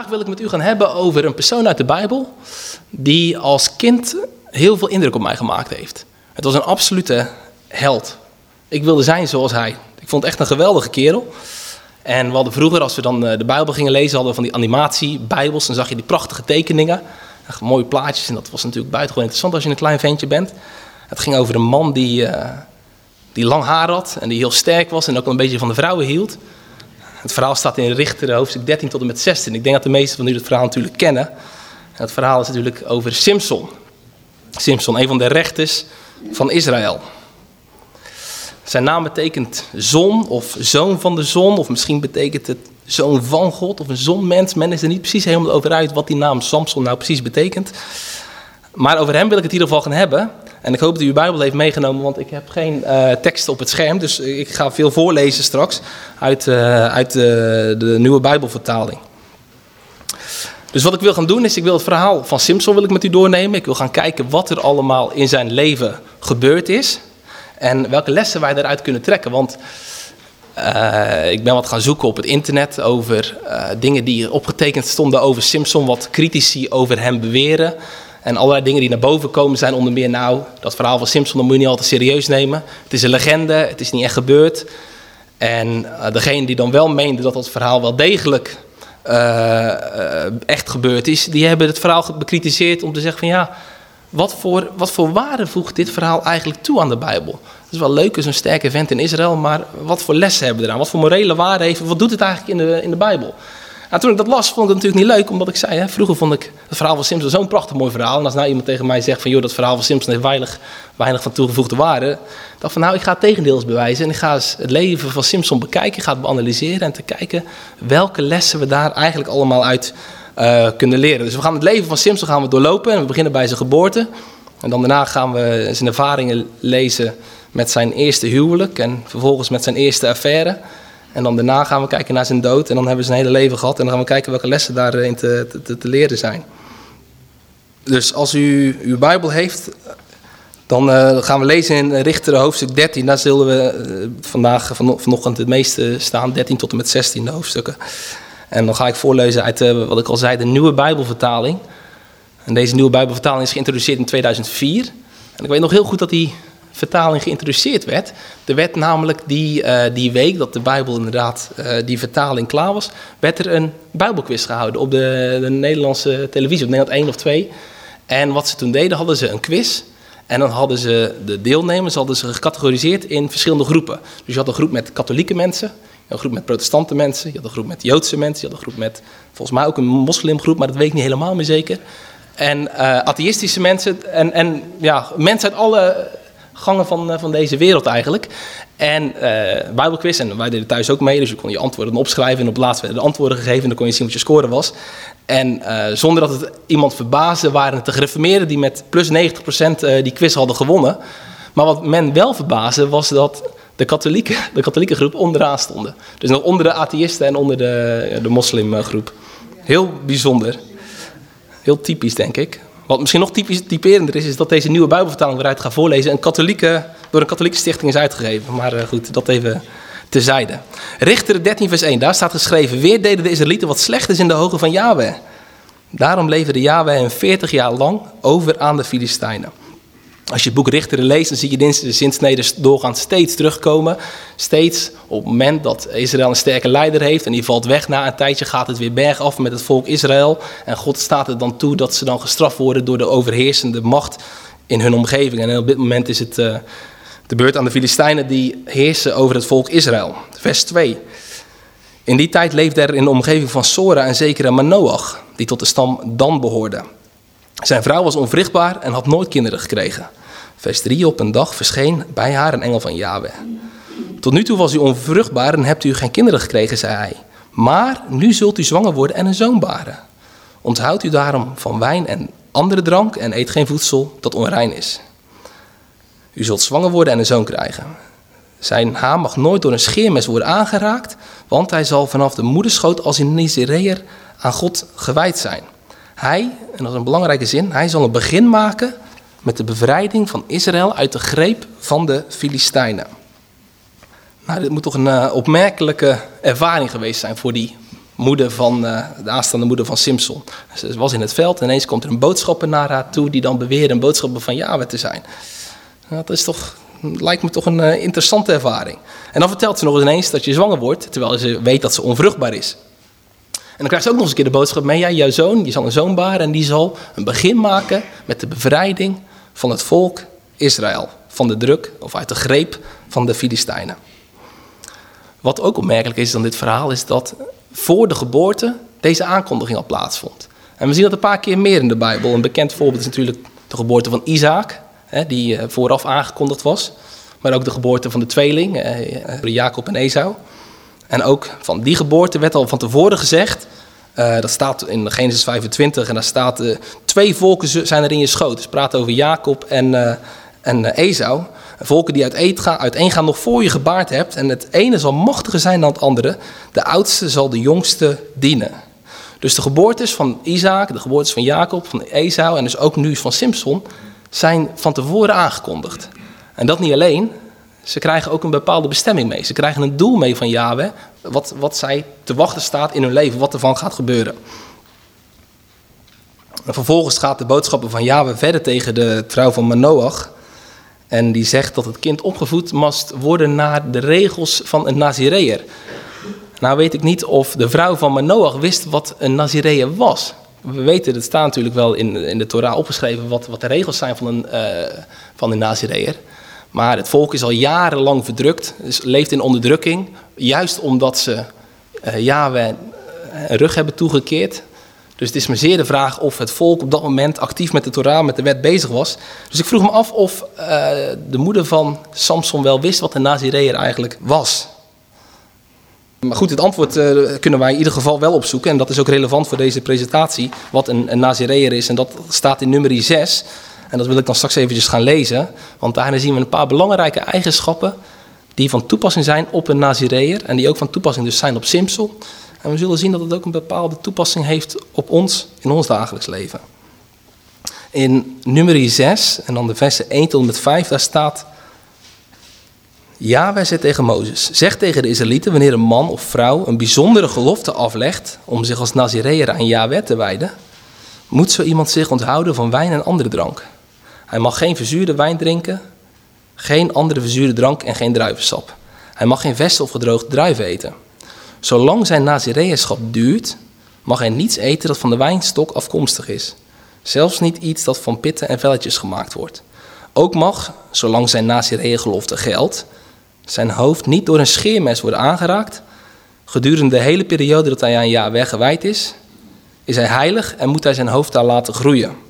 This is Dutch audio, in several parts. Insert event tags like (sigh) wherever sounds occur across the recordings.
Vandaag wil ik met u gaan hebben over een persoon uit de Bijbel die als kind heel veel indruk op mij gemaakt heeft. Het was een absolute held. Ik wilde zijn zoals hij. Ik vond het echt een geweldige kerel. En we hadden vroeger, als we dan eh, de Bijbel gingen lezen, hadden we van die animatie-bijbels. Dan zag je die prachtige tekeningen, echt mooie plaatjes. En dat was natuurlijk buitengewoon interessant als je een klein ventje bent. Het ging over een man die, uh, die lang haar had en die heel sterk was en ook een beetje van de vrouwen hield. Het verhaal staat in Richter, hoofdstuk 13 tot en met 16. Ik denk dat de meesten van u het verhaal natuurlijk kennen. Het verhaal is natuurlijk over Simson. Simson, een van de rechters van Israël. Zijn naam betekent zon of zoon van de zon, of misschien betekent het zoon van God of een zonmens. Men is er niet precies helemaal over uit wat die naam Samson nou precies betekent. Maar over hem wil ik het in ieder geval gaan hebben. En ik hoop dat u uw Bijbel heeft meegenomen, want ik heb geen uh, tekst op het scherm. Dus ik ga veel voorlezen straks uit, uh, uit de, de nieuwe Bijbelvertaling. Dus wat ik wil gaan doen is, ik wil het verhaal van Simpson wil ik met u doornemen. Ik wil gaan kijken wat er allemaal in zijn leven gebeurd is. En welke lessen wij daaruit kunnen trekken. Want ik ben wat gaan zoeken op het internet over dingen die opgetekend stonden over Simpson. Wat critici over hem beweren. En allerlei dingen die naar boven komen zijn onder meer, nou, dat verhaal van Simpson, dat moet je niet altijd serieus nemen. Het is een legende, het is niet echt gebeurd. En uh, degene die dan wel meende dat dat verhaal wel degelijk uh, uh, echt gebeurd is, die hebben het verhaal bekritiseerd om te zeggen van ja, wat voor, wat voor waarde voegt dit verhaal eigenlijk toe aan de Bijbel? Het is wel leuk, is een sterke vent in Israël, maar wat voor lessen hebben we eraan? Wat voor morele waarde heeft Wat doet het eigenlijk in de, in de Bijbel? Toen ik dat las, vond ik het natuurlijk niet leuk, omdat ik zei, hè, vroeger vond ik het verhaal van Simpson zo'n prachtig mooi verhaal. En als nou iemand tegen mij zegt van, joh, dat verhaal van Simpson heeft weinig, weinig van toegevoegde waarde. dacht van, nou, ik ga het tegendeels bewijzen. En ik ga het leven van Simpson bekijken, ik ga het beanalyseren en te kijken welke lessen we daar eigenlijk allemaal uit uh, kunnen leren. Dus we gaan het leven van Simpson gaan we doorlopen en we beginnen bij zijn geboorte. En dan daarna gaan we zijn ervaringen lezen met zijn eerste huwelijk en vervolgens met zijn eerste affaire. En dan daarna gaan we kijken naar zijn dood en dan hebben we zijn hele leven gehad. En dan gaan we kijken welke lessen daarin te, te, te leren zijn. Dus als u uw Bijbel heeft, dan uh, gaan we lezen in Richter hoofdstuk 13. Daar zullen we uh, vandaag, van, vanochtend het meeste staan, 13 tot en met 16 hoofdstukken. En dan ga ik voorlezen uit, uh, wat ik al zei, de nieuwe Bijbelvertaling. En deze nieuwe Bijbelvertaling is geïntroduceerd in 2004. En ik weet nog heel goed dat die vertaling geïntroduceerd werd. Er werd namelijk die, uh, die week dat de Bijbel inderdaad, uh, die vertaling klaar was, werd er een Bijbelquiz gehouden op de, de Nederlandse televisie, op Nederland 1 of 2. En wat ze toen deden, hadden ze een quiz. En dan hadden ze de deelnemers hadden ze gecategoriseerd in verschillende groepen. Dus je had een groep met katholieke mensen, een groep met protestante mensen, je had een groep met joodse mensen, je had een groep met volgens mij ook een moslimgroep, maar dat weet ik niet helemaal meer zeker. En uh, atheïstische mensen en, en ja, mensen uit alle gangen van, van deze wereld eigenlijk. En uh, Bijbelquiz, en wij deden thuis ook mee, dus je kon je antwoorden opschrijven en op laatst werden de antwoorden gegeven en dan kon je zien wat je score was. En uh, zonder dat het iemand verbaasde, waren het de gereformeerden die met plus 90% uh, die quiz hadden gewonnen. Maar wat men wel verbaasde was dat de katholieke, (laughs) de katholieke groep onderaan stonden. Dus nog onder de atheïsten en onder de, de moslimgroep. Heel bijzonder. Heel typisch, denk ik. Wat misschien nog typisch, typerender is, is dat deze nieuwe Bijbelvertaling waaruit ga voorlezen een katholieke, door een katholieke stichting is uitgegeven. Maar uh, goed, dat even terzijde. Richter 13 vers 1, daar staat geschreven, weer deden de Israëlieten wat slecht is in de ogen van Yahweh. Daarom leverde Yahweh hen 40 jaar lang over aan de Filistijnen. Als je het boek Richteren leest, dan zie je de zinsneden doorgaans steeds terugkomen. Steeds op het moment dat Israël een sterke leider heeft en die valt weg, na een tijdje gaat het weer bergaf met het volk Israël. En God staat er dan toe dat ze dan gestraft worden door de overheersende macht in hun omgeving. En op dit moment is het uh, de beurt aan de Filistijnen die heersen over het volk Israël. Vers 2. In die tijd leefde er in de omgeving van Sora een zekere Manoach, die tot de stam Dan behoorde. Zijn vrouw was onvruchtbaar en had nooit kinderen gekregen. Vers 3. Op een dag verscheen bij haar een engel van Yahweh. Tot nu toe was u onvruchtbaar en hebt u geen kinderen gekregen, zei hij. Maar nu zult u zwanger worden en een zoon baren. Onthoud u daarom van wijn en andere drank en eet geen voedsel dat onrein is. U zult zwanger worden en een zoon krijgen. Zijn haar mag nooit door een scheermes worden aangeraakt, want hij zal vanaf de moederschoot als een Nazireër aan God gewijd zijn. Hij, en dat is een belangrijke zin, hij zal een begin maken met de bevrijding van Israël uit de greep van de Filistijnen. Nou, dit moet toch een uh, opmerkelijke ervaring geweest zijn voor die moeder van, uh, de aanstaande moeder van Simpson. Ze was in het veld en ineens komt er een boodschapper naar haar toe die dan beweert een boodschapper van Yahweh te zijn. Dat is toch, lijkt me toch een uh, interessante ervaring. En dan vertelt ze nog eens ineens dat je zwanger wordt, terwijl ze weet dat ze onvruchtbaar is. En dan krijgt ze ook nog eens een keer de boodschap mee, ja, jouw zoon, die zal een zoon baren en die zal een begin maken met de bevrijding van het volk Israël. Van de druk of uit de greep van de Filistijnen. Wat ook opmerkelijk is dan dit verhaal, is dat voor de geboorte deze aankondiging al plaatsvond. En we zien dat een paar keer meer in de Bijbel. Een bekend voorbeeld is natuurlijk de geboorte van Isaac, die eh, vooraf aangekondigd was. Maar ook de geboorte van de tweeling, eh, Jacob en Esau. En ook van die geboorte werd al van tevoren gezegd. Uh, dat staat in Genesis 25 en daar staat: uh, twee volken zijn er in je schoot. Dus praat over Jacob en, uh, en Esau. Volken die uiteen gaan nog voor je gebaard hebt. En het ene zal machtiger zijn dan het andere. De oudste zal de jongste dienen. Dus de geboortes van Isaac, de geboortes van Jacob, van Esau en dus ook nu van Simpson zijn van tevoren aangekondigd. En dat niet alleen, ze krijgen ook een bepaalde bestemming mee. Ze krijgen een doel mee van Yahweh, wat, wat zij te wachten staat in hun leven, wat ervan gaat gebeuren. En vervolgens gaat de boodschapper van Yahweh verder tegen de vrouw van Manoach. En die zegt dat het kind opgevoed moest worden naar de regels van een Nazireër. Nou weet ik niet of de vrouw van Manoach wist wat een Nazireër was. We weten, het staat natuurlijk wel in, in de Torah opgeschreven, wat, wat de regels zijn van een, uh, van een Nazireër. Maar het volk is al jarenlang verdrukt, dus leeft in onderdrukking. Juist omdat ze uh, een rug hebben toegekeerd. Dus het is me zeer de vraag of het volk op dat moment actief met de Torah, met de wet bezig was. Dus ik vroeg me af of uh, de moeder van Samson wel wist wat een Nazireër eigenlijk was. Maar goed, het antwoord kunnen wij in ieder geval wel opzoeken. En dat is ook relevant voor deze presentatie, wat een, een is. En dat staat in nummer 6. En dat wil ik dan straks eventjes gaan lezen. Want daarin zien we een paar belangrijke eigenschappen die van toepassing zijn op een Nazireër. En die ook van toepassing dus zijn op Simpson. En we zullen zien dat het ook een bepaalde toepassing heeft op ons in ons dagelijks leven. In nummer 6 en dan de versen 1 tot en met 5, daar staat... Ja, wij zei tegen Mozes, zeg tegen de Israëlieten wanneer een man of vrouw een bijzondere gelofte aflegt om zich als Nazireër aan Yahweh te wijden, moet zo iemand zich onthouden van wijn en andere drank. Hij mag geen verzuurde wijn drinken, geen andere verzuurde drank en geen druivensap. Hij mag geen vesten of gedroogde druiven eten. Zolang zijn nazireërschap duurt, mag hij niets eten dat van de wijnstok afkomstig is. Zelfs niet iets dat van pitten en velletjes gemaakt wordt. Ook mag, zolang zijn nazireërgelofte geldt, zijn hoofd niet door een scheermes worden aangeraakt. Gedurende de hele periode dat hij aan Yahweh gewijd is, is hij heilig en moet hij zijn hoofd daar laten groeien.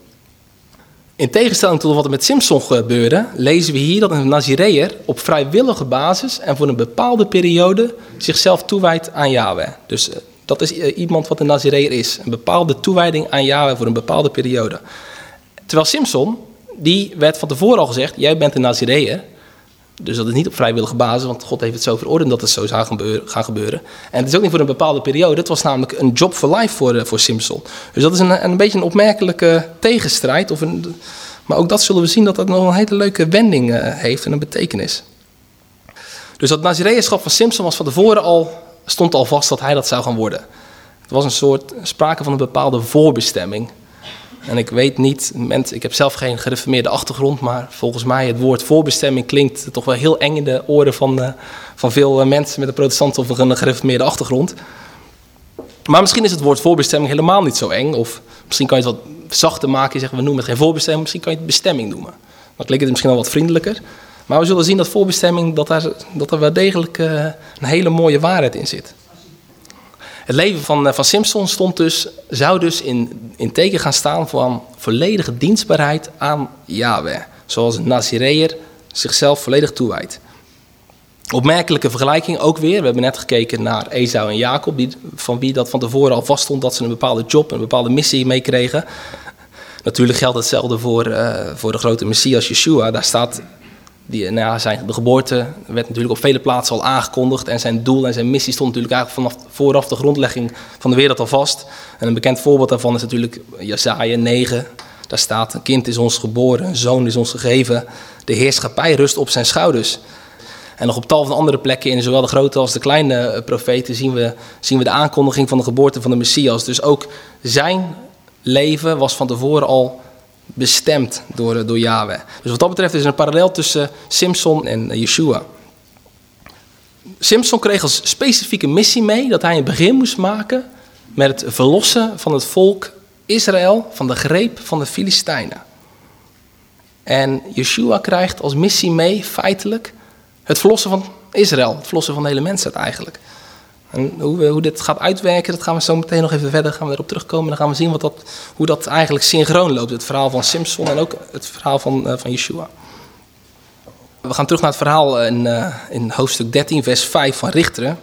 In tegenstelling tot wat er met Simpson gebeurde, lezen we hier dat een Nazireër op vrijwillige basis en voor een bepaalde periode zichzelf toewijdt aan Yahweh. Dus eh, dat is eh, iemand wat een Nazireër is. Een bepaalde toewijding aan Yahweh voor een bepaalde periode. Terwijl Simpson, die werd van tevoren al gezegd, jij bent een Nazireër. Dus dat is niet op vrijwillige basis, want God heeft het zo verordend dat het zo zou gaan gebeuren. En het is ook niet voor een bepaalde periode. Het was namelijk een job for life voor, eh, voor Simpson. Dus dat is een, een beetje een opmerkelijke tegenstrijd. Of een, maar ook dat zullen we zien dat dat nog een hele leuke wending uh, heeft en een betekenis. Dus dat Nazireënschap van Simpson was van tevoren al, stond al vast dat hij dat zou gaan worden. Het was een soort sprake van een bepaalde voorbestemming. En ik weet niet, ik heb zelf geen gereformeerde achtergrond, maar volgens mij het woord voorbestemming klinkt toch wel heel eng in de oren van, uh, van veel eh, mensen met een protestante of een gereformeerde achtergrond. Maar misschien is het woord voorbestemming helemaal niet zo eng. Of misschien kan je het wat zachter maken. Zeggen we noemen het geen voorbestemming, misschien kan je het bestemming noemen. Dan klinkt het misschien wel wat vriendelijker. Maar we zullen zien dat voorbestemming, dat, daar, dat er wel degelijk uh, een hele mooie waarheid in zit. Het leven van, eh, van Simpson stond dus, zou dus in, in teken gaan staan van volledige dienstbaarheid aan Yahweh. Zoals een Nazireër zichzelf volledig toewijdt. Opmerkelijke vergelijking ook weer. We hebben net gekeken naar Esau en Jacob, die, van wie dat van tevoren al vaststond dat ze een bepaalde job, een bepaalde missie meekregen. Natuurlijk geldt hetzelfde voor, uh, voor de grote Messias Yeshua. Daar staat die, nou zijn de geboorte werd natuurlijk op vele plaatsen al aangekondigd. En zijn doel en zijn missie stond natuurlijk eigenlijk vanaf vooraf de grondlegging van de wereld al vast. En een bekend voorbeeld daarvan is natuurlijk Jesaja 9. Daar staat, een kind is ons geboren, een zoon is ons gegeven. De heerschappij rust op zijn schouders. En nog op tal van andere plekken in zowel de grote als de kleine profeten zien we, zien we de aankondiging van de geboorte van de Messias. Dus ook zijn leven was van tevoren al bestemd door, door Yahweh. Dus wat dat betreft is er een parallel tussen Simpson en Yeshua. Simpson kreeg als specifieke missie mee dat hij een begin moest maken met het verlossen van het volk Israël van de greep van de Filistijnen. En Yeshua krijgt als missie mee, feitelijk, het verlossen van Israël. Het verlossen van de hele mensheid eigenlijk. En hoe, hoe dit gaat uitwerken, dat gaan we zo meteen nog even verder gaan we erop terugkomen. Dan gaan we zien wat dat, hoe dat eigenlijk synchroon loopt. Het verhaal van Simpson en ook het verhaal van, uh, van Yeshua. We gaan terug naar het verhaal in, uh, in hoofdstuk 13, vers 5 van Richteren.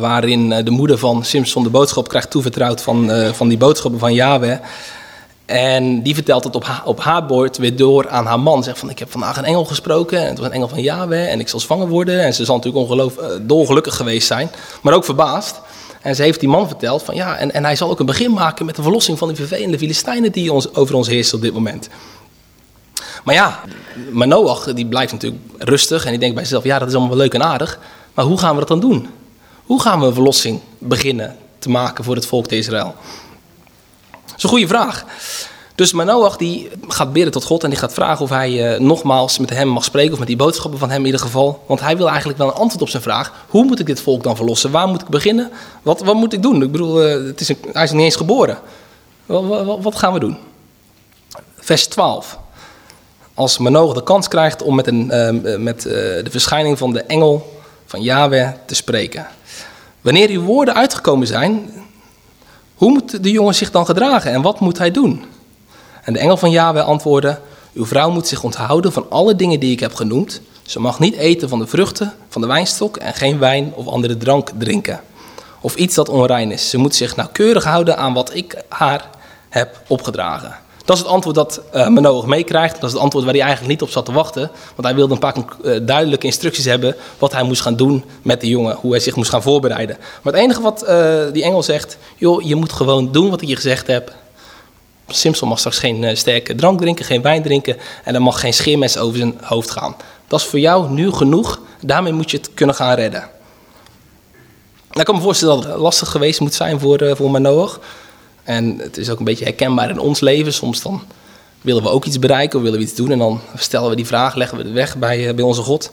Waarin de moeder van Simpson de boodschap krijgt toevertrouwd van, van die boodschappen van Yahweh. En die vertelt het op, op haar boord weer door aan haar man. Zegt van, ik heb vandaag een engel gesproken. En het was een engel van Yahweh. En ik zal zwanger worden. En ze zal natuurlijk ongeloof, uh, dolgelukkig geweest zijn. Maar ook verbaasd. En ze heeft die man verteld van, ja, en, en hij zal ook een begin maken met de verlossing van die vervelende Filistijnen die ons, over ons heerst op dit moment. Maar ja, Manoach die blijft natuurlijk rustig. En die denkt bij zichzelf, ja, dat is allemaal wel leuk en aardig. Maar hoe gaan we dat dan doen? Hoe gaan we een verlossing beginnen te maken voor het volk Israël? Is een goede vraag. Dus Manoach die gaat bidden tot God en die gaat vragen of hij uh, nogmaals met hem mag spreken, of met die boodschappen van hem in ieder geval. Want hij wil eigenlijk wel een antwoord op zijn vraag. Hoe moet ik dit volk dan verlossen? Waar moet ik beginnen? Wat, wat moet ik doen? Ik bedoel, uh, het is een, hij is niet eens geboren. Wat, wat, wat, gaan we doen? Vers 12. Als Manoach de kans krijgt om met, een, uh, met de verschijning van de engel van Yahweh te spreken. Wanneer uw woorden uitgekomen zijn, hoe moet de jongen zich dan gedragen en wat moet hij doen? En de engel van Yahweh antwoordde: Uw vrouw moet zich onthouden van alle dingen die ik heb genoemd. Ze mag niet eten van de vruchten van de wijnstok en geen wijn of andere drank drinken. Of iets dat onrein is. Ze moet zich nauwkeurig houden aan wat ik haar heb opgedragen. Dat is het antwoord dat uh, Manoach meekrijgt. Dat is het antwoord waar hij eigenlijk niet op zat te wachten. Want hij wilde een paar uh, duidelijke instructies hebben wat hij moest gaan doen met de jongen. Hoe hij zich moest gaan voorbereiden. Maar het enige wat uh, die engel zegt, joh, je moet gewoon doen wat ik je gezegd heb. Simpson mag straks geen sterke drank drinken, geen wijn drinken. En er mag geen scheermes over zijn hoofd gaan. Dat is voor jou nu genoeg. Daarmee moet je het kunnen gaan redden. Nou, ik kan me voorstellen dat het lastig geweest moet zijn voor, voor. En het is ook een beetje herkenbaar in ons leven. Soms dan willen we ook iets bereiken of willen we iets doen. En dan stellen we die vraag, leggen we het weg bij, bij onze God.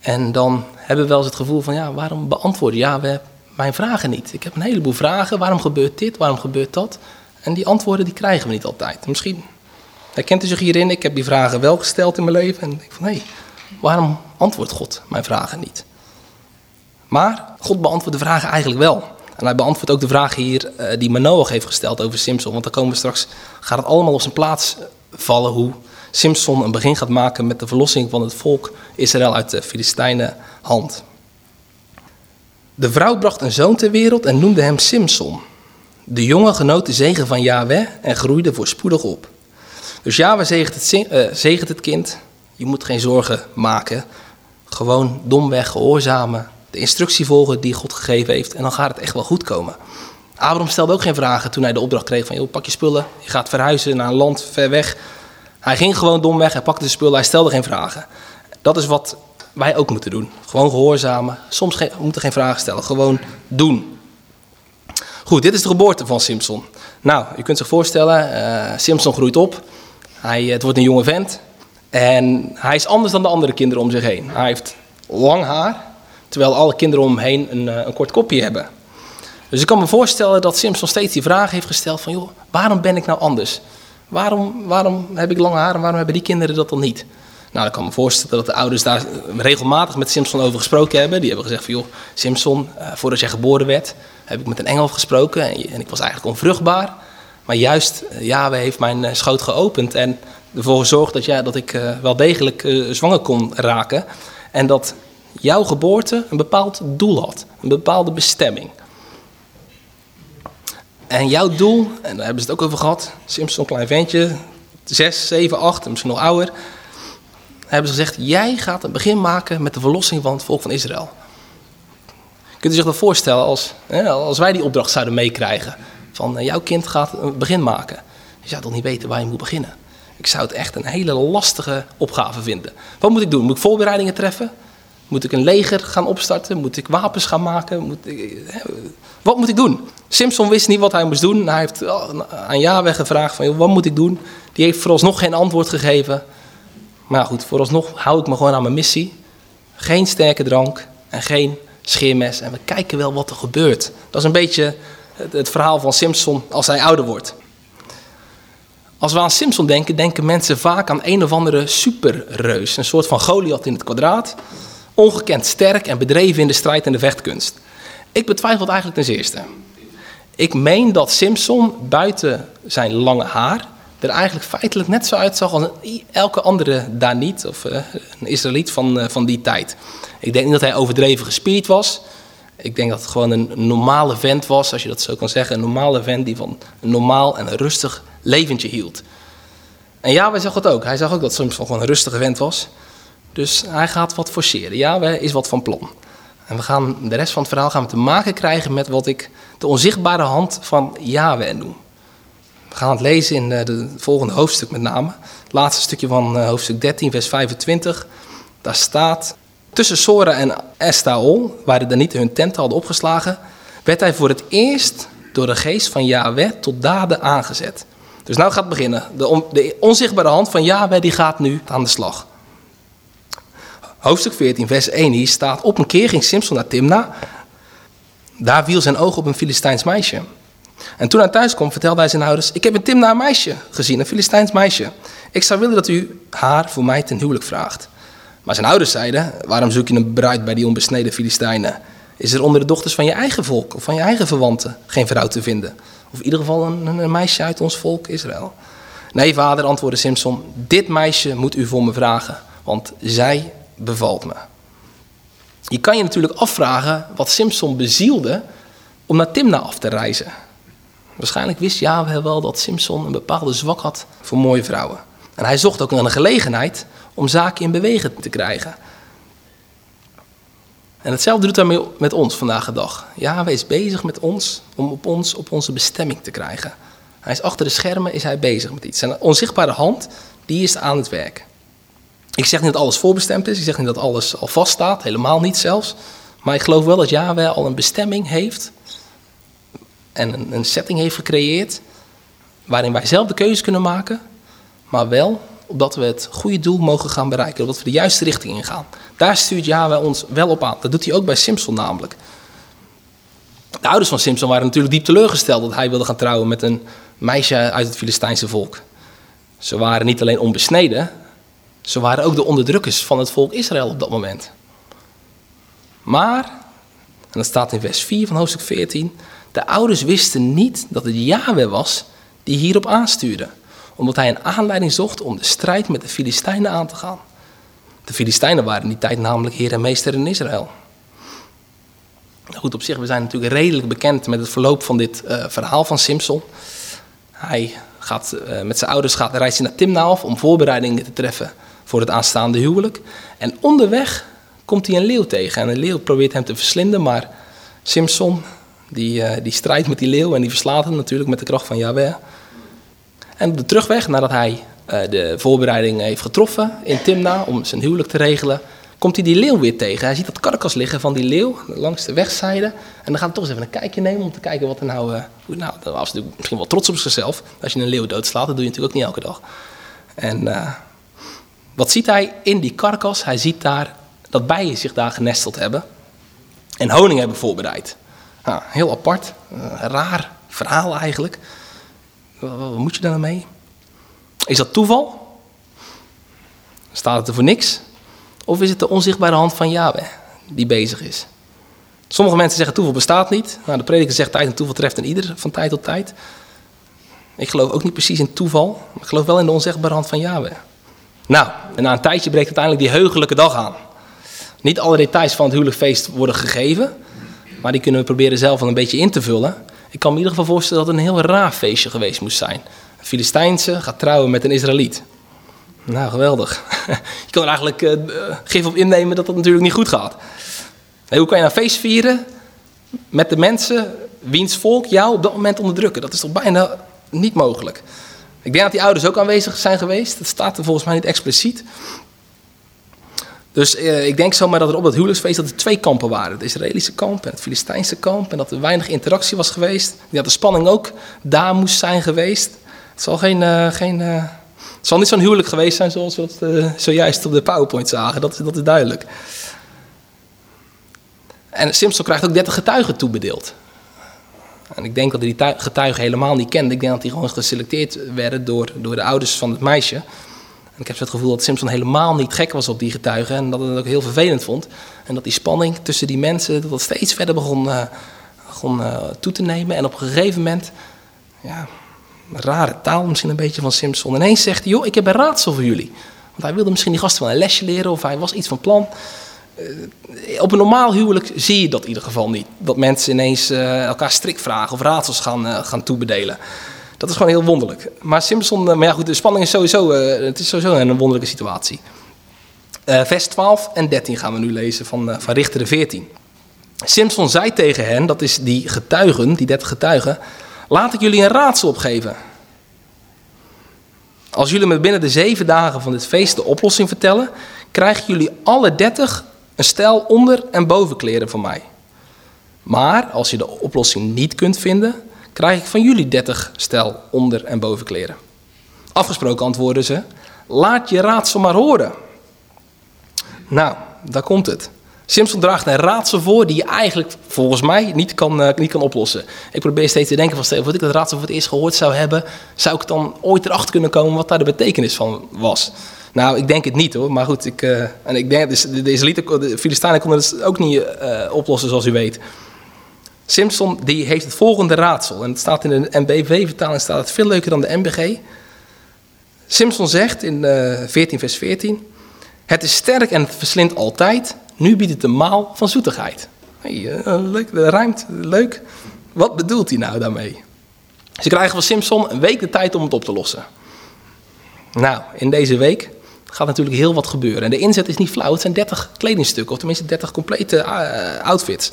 En dan hebben we wel eens het gevoel van, ja, waarom beantwoorden ja, we mijn vragen niet? Ik heb een heleboel vragen. Waarom gebeurt dit? Waarom gebeurt dat? En die antwoorden die krijgen we niet altijd. Misschien herkent u zich hierin. Ik heb die vragen wel gesteld in mijn leven. En ik denk van, hé, hey, waarom antwoordt God mijn vragen niet? Maar God beantwoordt de vragen eigenlijk wel. En hij beantwoordt ook de vraag hier uh, die Manoach heeft gesteld over Simpson. Want dan komen we straks, gaat het allemaal op zijn plaats vallen hoe Simpson een begin gaat maken met de verlossing van het volk Israël uit de Filistijnen hand. De vrouw bracht een zoon ter wereld en noemde hem Simpson. De jongen genoot de zegen van Yahweh en groeide voorspoedig op. Dus Yahweh zegent het, uh, zegent het kind. Je moet geen zorgen maken. Gewoon domweg gehoorzamen de instructie volgen die God gegeven heeft. En dan gaat het echt wel goed komen. Abraham stelde ook geen vragen toen hij de opdracht kreeg van... Joh, pak je spullen, je gaat verhuizen naar een land ver weg. Hij ging gewoon domweg, hij pakte de spullen, hij stelde geen vragen. Dat is wat wij ook moeten doen. Gewoon gehoorzamen. Soms geen, we moeten geen vragen stellen, gewoon doen. Goed, dit is de geboorte van Simpson. Nou, je kunt zich voorstellen, uh, Simpson groeit op. Hij, het wordt een jonge vent. En hij is anders dan de andere kinderen om zich heen. Hij heeft lang haar, Terwijl alle kinderen om hem heen een, eh, een kort kopje hebben. Dus ik kan me voorstellen dat Simpson steeds die vraag heeft gesteld van... joh, waarom ben ik nou anders? Waarom, waarom heb ik lange haar en waarom hebben die kinderen dat dan niet? Nou, ik kan me voorstellen dat de ouders daar regelmatig met Simpson over gesproken hebben. Die hebben gezegd van, joh, Simpson, uh, voordat jij geboren werd... heb ik met een engel gesproken en, ik was eigenlijk onvruchtbaar. Maar juist, Yahweh heeft mijn schoot geopend en ervoor gezorgd dat, ja, dat ik wel degelijk zwanger kon raken. En dat jouw geboorte een bepaald doel had, een bepaalde bestemming. En jouw doel, en daar hebben ze het ook over gehad, Simpson, klein ventje, 6, 7, 8, misschien nog ouder, hebben ze gezegd, jij gaat een begin maken met de verlossing van het volk van Israël. Kunt u zich dat voorstellen als, hè, als wij die opdracht zouden meekrijgen, van eh, jouw kind gaat een begin maken. Je zou toch niet weten waar je moet beginnen. Ik zou het echt een hele lastige opgave vinden. Wat moet ik doen? Moet ik voorbereidingen treffen? Moet ik een leger gaan opstarten? Moet ik wapens gaan maken? Moet wat moet ik doen? Simpson wist niet wat hij moest doen. Hij heeft aan Yahweh gevraagd van, wat moet ik doen? Die heeft vooralsnog geen antwoord gegeven. Maar goed, vooralsnog hou ik me gewoon aan mijn missie. Geen sterke drank en geen scheermes. En we kijken wel wat er gebeurt. Dat is een beetje het, het verhaal van Simpson als hij ouder wordt. Als we aan Simpson denken, denken mensen vaak aan een of andere superreus. Een soort van Goliath in het kwadraat. Ongekend sterk en bedreven in de strijd en de vechtkunst. Ik betwijfel het eigenlijk ten eerste. Ik meen dat Simpson buiten zijn lange haar er eigenlijk feitelijk net zo uitzag als elke andere Daniet of uh, een Israëliet van, uh, van die tijd. Ik denk niet dat hij overdreven gespierd was. Ik denk dat het gewoon een normale vent was, als je dat zo kan zeggen. Een normale vent die van een normaal en een rustig leventje hield. En ja, wij zag het ook. Hij zag ook dat Simpson gewoon een rustige vent was. Dus hij gaat wat forceren. Ja, is wat van plan. En we gaan de rest van het verhaal gaan we te maken krijgen met wat ik de onzichtbare hand van Yahweh noem. We gaan het lezen in het eh, volgende hoofdstuk met name. Het laatste stukje van eh, hoofdstuk 13, vers 25. Daar staat, tussen Sora en Estaol, waar de Danieten hun tent hadden opgeslagen, werd hij voor het eerst door de geest van Yahweh tot daden aangezet. Dus nou gaat het beginnen. De, de onzichtbare hand van Yahweh die gaat nu aan de slag. Hoofdstuk 14, vers 1 hier staat: Op een keer ging Simpson naar Timna. Daar viel zijn oog op een Filistijns meisje. En toen hij thuis kwam, vertelde hij zijn ouders: Ik heb in Timna een meisje gezien, een Filistijns meisje. Ik zou willen dat u haar voor mij ten huwelijk vraagt. Maar zijn ouders zeiden: Waarom zoek je een bruid bij die onbesneden Filistijnen? Is er onder de dochters van je eigen volk of van je eigen verwanten geen vrouw te vinden? Of in ieder geval een, een meisje uit ons volk Israël? Nee, vader, antwoordde Simpson: Dit meisje moet u voor me vragen, want zij bevalt me. Je kan je natuurlijk afvragen wat Simpson bezielde om naar Timna af te reizen. Waarschijnlijk wist Yahweh wel dat Simpson een bepaalde zwak had voor mooie vrouwen. En hij zocht ook naar een gelegenheid om zaken in beweging te krijgen. En hetzelfde doet hij met ons vandaag de dag. Yahweh is bezig met ons om op ons op onze bestemming te krijgen. Hij is achter de schermen is hij bezig met iets. Zijn onzichtbare hand, die is aan het werk. Ik zeg niet dat alles voorbestemd is. Ik zeg niet dat alles al vaststaat. Helemaal niet zelfs. Maar ik geloof wel dat Yahweh al een bestemming heeft. En een, setting heeft gecreëerd. Waarin wij zelf de keuze kunnen maken. Maar wel opdat we het goede doel mogen gaan bereiken. Opdat we de juiste richting ingaan. Daar stuurt Yahweh ons wel op aan. Dat doet hij ook bij Simpson namelijk. De ouders van Simpson waren natuurlijk diep teleurgesteld dat hij wilde gaan trouwen met een meisje uit het Filistijnse volk. Ze waren niet alleen onbesneden, ze waren ook de onderdrukkers van het volk Israël op dat moment. Maar, en dat staat in vers 4 van hoofdstuk 14, de ouders wisten niet dat het Yahweh was die hierop aanstuurde, omdat hij een aanleiding zocht om de strijd met de Filistijnen aan te gaan. De Filistijnen waren in die tijd namelijk heer en meester in Israël. Nou goed, op zich, we zijn natuurlijk redelijk bekend met het verloop van dit uh, verhaal van Simpson. Hij gaat uh, met zijn ouders gaat, reist hij naar Timna af om voorbereidingen te treffen voor het aanstaande huwelijk. En onderweg komt hij een leeuw tegen. En een leeuw probeert hem te verslinden, maar Simpson die, uh, die strijdt met die leeuw en die verslaat hem natuurlijk met de kracht van Yahweh. En op de terugweg, nadat hij uh, de voorbereiding heeft getroffen in Timna om zijn huwelijk te regelen, komt hij die leeuw weer tegen. Hij ziet dat karkas liggen van die leeuw langs de wegzijde. En dan gaat hij toch eens even een kijkje nemen om te kijken wat er nou... Uh, nou, dan was hij misschien wel trots op zichzelf. Als je een leeuw doodslaat, dat doe je natuurlijk ook niet elke dag. En wat ziet hij in die karkas? Hij ziet daar dat bijen zich daar genesteld hebben en honing hebben voorbereid. Nou, heel apart, een raar verhaal eigenlijk. Wat moet je daar nou mee? Is dat toeval? Staat het er voor niks? Of is het de onzichtbare hand van Yahweh die bezig is? Sommige mensen zeggen toeval bestaat niet. Nou, de prediker zegt tijd en toeval treft in ieder van tijd tot tijd. Ik geloof ook niet precies in toeval, maar ik geloof wel in de onzichtbare hand van Yahweh. Nou, en na een tijdje breekt uiteindelijk die heugelijke dag aan. Niet alle details van het huwelijkfeest worden gegeven, maar die kunnen we proberen zelf een beetje in te vullen. Ik kan me in ieder geval voorstellen dat het een heel raar feestje geweest moest zijn. Een Filistijnse gaat trouwen met een Israëliet. Nou, geweldig. (laughs) Je kan er eigenlijk uh, gif op innemen dat dat natuurlijk niet goed gaat. hoe kan je een feest vieren met de mensen wiens volk jou op dat moment onderdrukken? Dat is toch bijna niet mogelijk. Ik denk dat die ouders ook aanwezig zijn geweest. Dat staat er volgens mij niet expliciet. Dus eh, ik denk zomaar dat er op dat huwelijksfeest dat er twee kampen waren. Het Israëlische kamp en het Filistijnse kamp. En dat er weinig interactie was geweest. Dat de spanning ook daar moest zijn geweest. Het zal, geen, uh, geen, uh, het zal niet zo'n huwelijk geweest zijn zoals we het zojuist op de PowerPoint zagen. Dat, dat is duidelijk. En Simpson krijgt ook 30 getuigen toebedeeld. En ik denk dat hij die getuigen helemaal niet kende. Ik denk dat die gewoon geselecteerd werden door, door de ouders van het meisje. En ik heb het gevoel dat Simpson helemaal niet gek was op die getuigen. En dat het ook heel vervelend vond. En dat die spanning tussen die mensen dat dat steeds verder begon, uh, begon uh, toe te nemen. En op een gegeven moment, ja, rare taal misschien een beetje van Simpson. Ineens zegt hij, joh, ik heb een raadsel voor jullie. Want hij wilde misschien die gasten wel een lesje leren of hij was iets van plan. Uh, op een normaal huwelijk zie je dat in ieder geval niet. Dat mensen ineens uh, elkaar strikvragen of raadsels gaan, uh, gaan toebedelen. Dat is gewoon heel wonderlijk. Maar Simpson, maar ja goed, de spanning is sowieso, het is sowieso een wonderlijke situatie. vers 12 en 13 gaan we nu lezen van, van Richter 14. Simpson zei tegen hen, dat is die getuigen, die 30 getuigen, laat ik jullie een raadsel opgeven. Als jullie me binnen de zeven dagen van dit feest de oplossing vertellen, krijgen jullie alle 30 een stel onder- en bovenkleren van mij. Maar als je de oplossing niet kunt vinden, krijg ik van jullie 30 stel onder- en bovenkleren. Afgesproken antwoorden ze: Laat je raadsel maar horen. Nou, daar komt het. Simpson draagt een raadsel voor die je eigenlijk volgens mij niet kan, uh, niet kan oplossen. Ik probeer steeds te denken van dat ik dat raadsel voor het eerst gehoord zou hebben, zou ik dan ooit erachter kunnen komen wat daar de betekenis van was. Nou, ik denk het niet hoor, maar goed, ik, uh, en ik denk, dus de, de Israëlieten, de Filistijnen konden het ook niet uh, oplossen zoals u weet. Simpson die heeft het volgende raadsel, en het staat in de MBV-vertaling staat het veel leuker dan de MBG. Simpson zegt in 14 vers 14, het is sterk en het verslindt altijd, nu biedt het een maal van zoetigheid. Hey, leuk, dat rijmt, leuk. Wat bedoelt hij nou daarmee? Ze krijgen van Simpson een week de tijd om het op te lossen. Nou, in deze week gaat natuurlijk heel wat gebeuren. En de inzet is niet flauw, het zijn 30 kledingstukken, of tenminste 30 complete uh, outfits.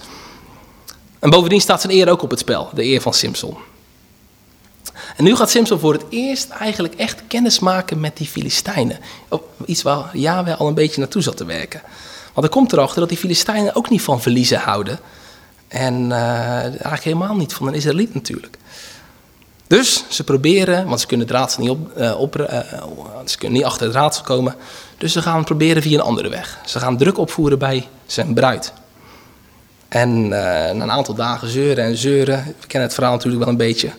En bovendien staat zijn eer ook op het spel, de eer van Simpson. En nu gaat Simpson voor het eerst eigenlijk echt kennis maken met die Filistijnen. Iets waar Yahweh al een beetje naartoe zat te werken. Want hij komt erachter dat die Filistijnen ook niet van verliezen houden. En uh, eigenlijk helemaal niet van een Israëliet natuurlijk. Dus ze proberen, want ze kunnen het raadsel niet, op, uh, op uh, ze kunnen niet achter het raadsel komen. Dus ze gaan proberen via een andere weg. Ze gaan druk opvoeren bij zijn bruid. En na een aantal dagen zeuren en zeuren, we kennen het verhaal natuurlijk wel een beetje,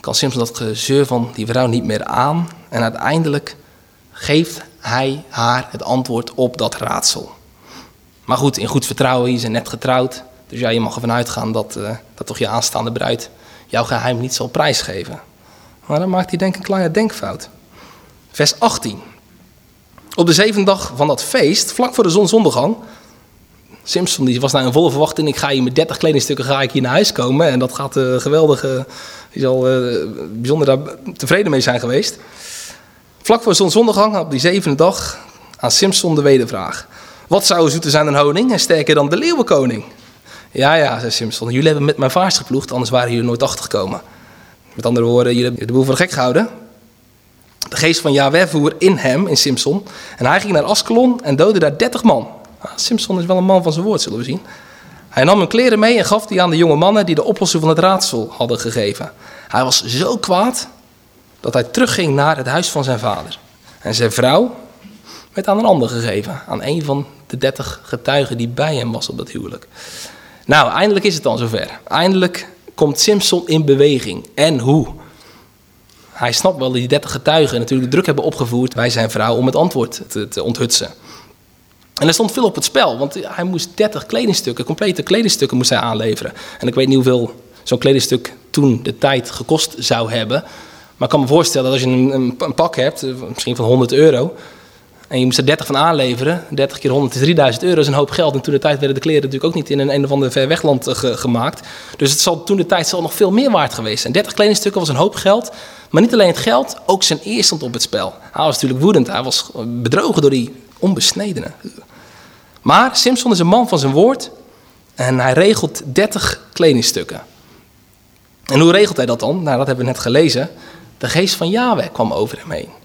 kan Simpson dat gezeur van die vrouw niet meer aan. En uiteindelijk geeft hij haar het antwoord op dat raadsel. Maar goed, in goed vertrouwen, je zijn net getrouwd. Dus ja, je mag ervan uitgaan dat, dat toch je aanstaande bruid jouw geheim niet zal prijsgeven. Maar dan maakt hij denk een kleine denkfout. Vers 18. Op de zevende dag van dat feest, vlak voor de zonsondergang... Simpson die was nou in volle verwachting, ik ga hier met 30 kledingstukken ga ik hier naar huis komen. En dat gaat uh, geweldig, uh, die zal uh, bijzonder daar tevreden mee zijn geweest. Vlak voor zonsondergang, op die zevende dag, aan Simpson de wedervraag. Wat zou zoeter zijn dan honing en sterker dan de leeuwenkoning? Ja, ja, zei Simpson. Jullie hebben met mijn vaars geploegd, anders waren jullie nooit achtergekomen. Met andere woorden, jullie hebben de boel voor de gek gehouden. De geest van Yahweh voer in hem, in Simpson. En hij ging naar Askelon en doodde daar 30 man. Nou, Simpson is wel een man van zijn woord, zullen we zien. Hij nam hun kleren mee en gaf die aan de jonge mannen die de oplossing van het raadsel hadden gegeven. Hij was zo kwaad dat hij terugging naar het huis van zijn vader. En zijn vrouw werd aan een ander gegeven. Aan een van de dertig getuigen die bij hem was op dat huwelijk. Nou, eindelijk is het dan zover. Eindelijk komt Simpson in beweging. En hoe? Hij snapt wel dat die dertig getuigen natuurlijk druk hebben opgevoerd bij zijn vrouw om het antwoord te, te onthutsen. En er stond veel op het spel, want hij moest 30 kledingstukken, complete kledingstukken moest hij aanleveren. En ik weet niet hoeveel zo'n kledingstuk toen de tijd gekost zou hebben. Maar ik kan me voorstellen dat als je een, een, een pak hebt, misschien van 100 euro, en je moest er 30 van aanleveren. 30 keer 100 is 3000 euro, is een hoop geld. En toen de tijd werden de kleren natuurlijk ook niet in een, een of ander ver wegland ge, gemaakt. Dus het zal toen de tijd zal nog veel meer waard geweest zijn. 30 kledingstukken was een hoop geld. Maar niet alleen het geld, ook zijn eer stond op het spel. Hij was natuurlijk woedend. Hij was bedrogen door die onbesnedenen. Maar Simpson is een man van zijn woord. En hij regelt 30 kledingstukken. En hoe regelt hij dat dan? Nou, dat hebben we net gelezen. De geest van Yahweh kwam over hem heen.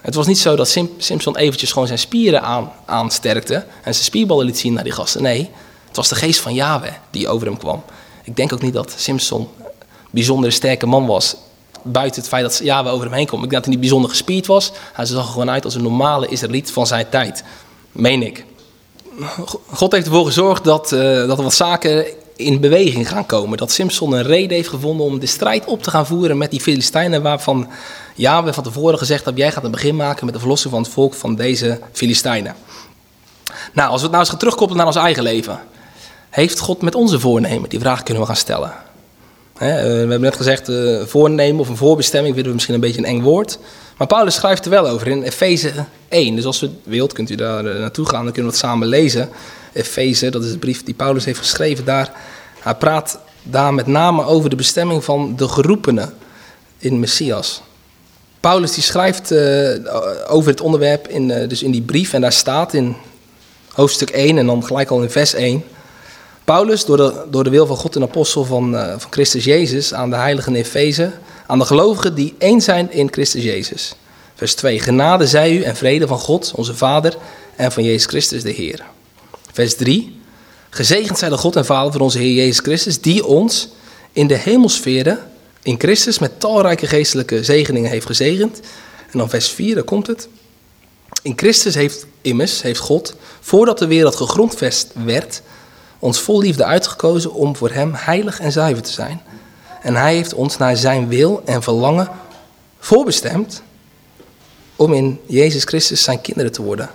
Het was niet zo dat Sim Simpson eventjes gewoon zijn spieren aan, aansterkte en zijn spierballen liet zien naar die gasten. Nee, het was de geest van Yahweh die over hem kwam. Ik denk ook niet dat Simpson een bijzonder sterke man was. Buiten het feit dat Yahweh over hem heen kwam. Ik denk dat hij niet bijzonder gespierd was. Hij zag er gewoon uit als een normale Israëliet van zijn tijd. Meen ik. God heeft ervoor gezorgd dat, uh, dat er wat zaken in beweging gaan komen. Dat Simpson een reden heeft gevonden om de strijd op te gaan voeren met die Filistijnen. Waarvan Yahweh van tevoren gezegd heeft: Jij gaat een begin maken met de verlossing van het volk van deze Filistijnen. Nou, als we het nou eens gaan terugkoppelen naar ons eigen leven. Heeft God met onze voornemen? Die vraag kunnen we gaan stellen. Eh, we hebben net gezegd, uh, voornemen of een voorbestemming vinden we misschien een beetje een eng woord. Maar Paulus schrijft er wel over in Efeze 1. Dus als u wilt, kunt u daar eh, naartoe gaan, dan kunnen we het samen lezen. Efeze, dat is de brief die Paulus heeft geschreven daar. Hij praat daar met name over de bestemming van de geroepenen in Messias. Paulus die schrijft over het onderwerp in, dus in die brief en daar staat in hoofdstuk 1 en dan gelijk al in vers 1... Paulus, door de, door de wil van God en apostel van, uh, van Christus Jezus, aan de heiligen Efeze, aan de gelovigen die één zijn in Christus Jezus. Vers 2. Genade zij u en vrede van God, onze Vader, en van Jezus Christus, de Heer. Vers 3. Gezegend zij de God en Vader van onze Heer Jezus Christus, die ons in de hemelsferen in Christus met talrijke geestelijke zegeningen heeft gezegend. En dan vers 4, daar komt het. In Christus heeft immers, heeft God, voordat de wereld gegrondvest werd, ons vol liefde uitgekozen om voor Hem heilig en zuiver te zijn. En Hij heeft ons naar Zijn wil en verlangen voorbestemd om in Jezus Christus Zijn kinderen te worden.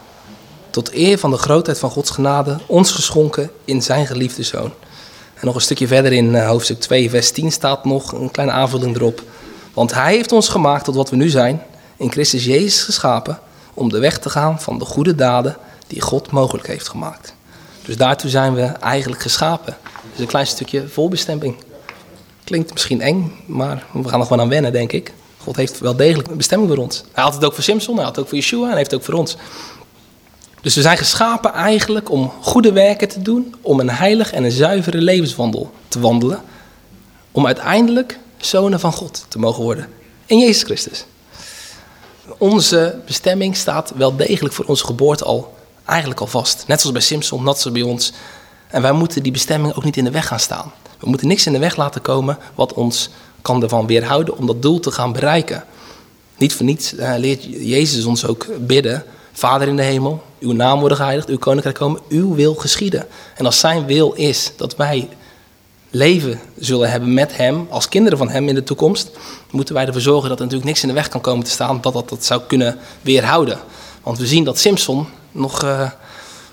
Tot eer van de grootheid van Gods genade, ons geschonken in Zijn geliefde Zoon. Nog een stukje verder in eh, hoofdstuk 2, vers 10 staat nog een kleine aanvulling erop. Want Hij heeft ons gemaakt tot wat we nu zijn, in Christus Jezus geschapen, om de weg te gaan van de goede daden die God mogelijk heeft gemaakt. Dus daartoe zijn we eigenlijk geschapen. Dus een klein stukje voorbestemming. Klinkt misschien eng, maar we gaan er gewoon aan wennen, denk ik. God heeft wel degelijk een bestemming voor ons. Hij had het ook voor Simpson, hij had het ook voor Yeshua en hij heeft het ook voor ons. Dus we zijn geschapen eigenlijk om goede werken te doen, om een heilig en een zuivere levenswandel te wandelen, om uiteindelijk zonen van God te mogen worden in Jezus Christus. Onze bestemming staat wel degelijk voor onze geboorte al eigenlijk al vast. Net zoals bij Simpson, net zoals bij ons. En wij moeten die bestemming ook niet in de weg gaan staan. We moeten niks in de weg laten komen wat ons kan ervan weerhouden om dat doel te gaan bereiken. Niet voor niets uh, leert Jezus ons ook bidden. Vader in de hemel, uw naam worden geheiligd, uw koninkrijk komen, uw wil geschieden. En als zijn wil is dat wij leven zullen hebben met hem, als kinderen van hem in de toekomst, moeten wij ervoor zorgen dat er natuurlijk niks in de weg kan komen te staan dat dat, dat zou kunnen weerhouden. Want we zien dat Simpson nog, uh,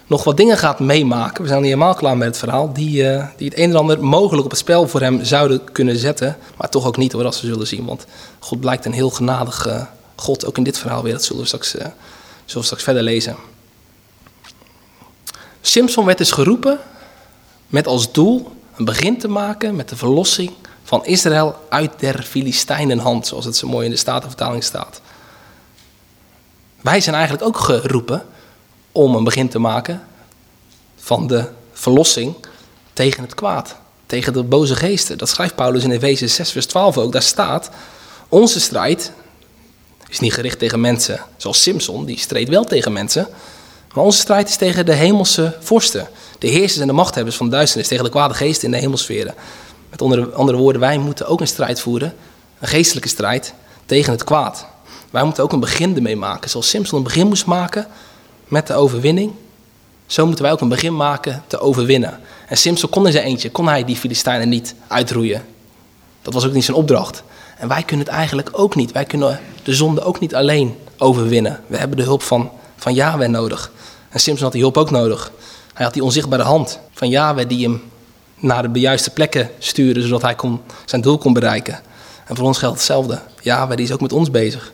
nog wat dingen gaat meemaken. We zijn niet helemaal klaar met het verhaal. Die, uh, die het een en ander mogelijk op het spel voor hem zouden kunnen zetten. Maar toch ook niet hoor, als we zullen zien. Want God blijkt een heel genadig uh, God, ook in dit verhaal weer. Dat zullen we straks, zullen we straks verder lezen. Simpson werd dus geroepen met als doel een begin te maken met de verlossing van Israël uit der Filistijnenhand, zoals het zo mooi in de Statenvertaling staat. Wij zijn eigenlijk ook geroepen om een begin te maken van de verlossing tegen het kwaad, tegen de boze geesten. Dat schrijft Paulus in Efeze 6, vers 12 ook. Daar staat: Onze strijd is niet gericht tegen mensen, zoals Simpson, die streed wel tegen mensen. Maar onze strijd is tegen de hemelse vorsten, de heersers en de machthebbers van de duisternis, tegen de kwade geesten in de hemelsferen. Met andere woorden, wij moeten ook een strijd voeren, een geestelijke strijd tegen het kwaad. Wij moeten ook een begin ermee maken. Zoals Simpson een begin moest maken met de overwinning, zo moeten wij ook een begin maken te overwinnen. En Simpson kon in zijn eentje, kon hij die Filistijnen niet uitroeien. Dat was ook niet zijn opdracht. En wij kunnen het eigenlijk ook niet. Wij kunnen de zonde ook niet alleen overwinnen. We hebben de hulp van, van Yahweh nodig. En Simpson had die hulp ook nodig. Hij had die onzichtbare hand van Yahweh die hem naar de juiste plekken stuurde, zodat hij kon, zijn doel kon bereiken. En voor ons geldt hetzelfde. Yahweh die is ook met ons bezig.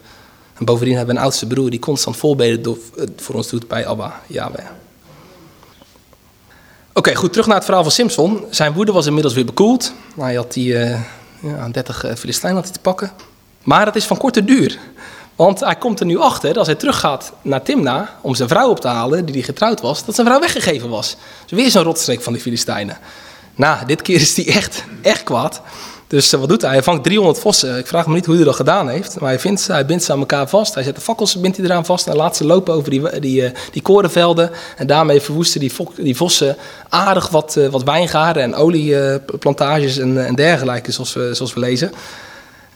En bovendien hebben we een oudste broer die constant voorbeden eh, voor ons doet bij Abba, Yahweh. Oké, goed, terug naar het verhaal van Simpson. Zijn woede was inmiddels weer bekoeld. Hij had die uh, ja, 30 uh, Filistijnen te pakken. Maar het is van korte duur. Want hij komt er nu achter, als hij teruggaat naar Timna om zijn vrouw op te halen, die hij getrouwd was, dat zijn vrouw weggegeven was. Dus weer zo'n rotstreek van die Filistijnen. Nou, dit keer is hij echt, echt kwaad. Dus wat doet hij? Hij vangt 300 vossen. Ik vraag me niet hoe hij dat gedaan heeft. Maar hij, vindt, hij bindt ze aan elkaar vast. Hij zet de fakkels bindt hij eraan vast. En laat ze lopen over die, die, die korenvelden. En daarmee verwoesten die, die vossen aardig wat, wat wijngaarden en olieplantages en, en dergelijke, zoals we, zoals we lezen.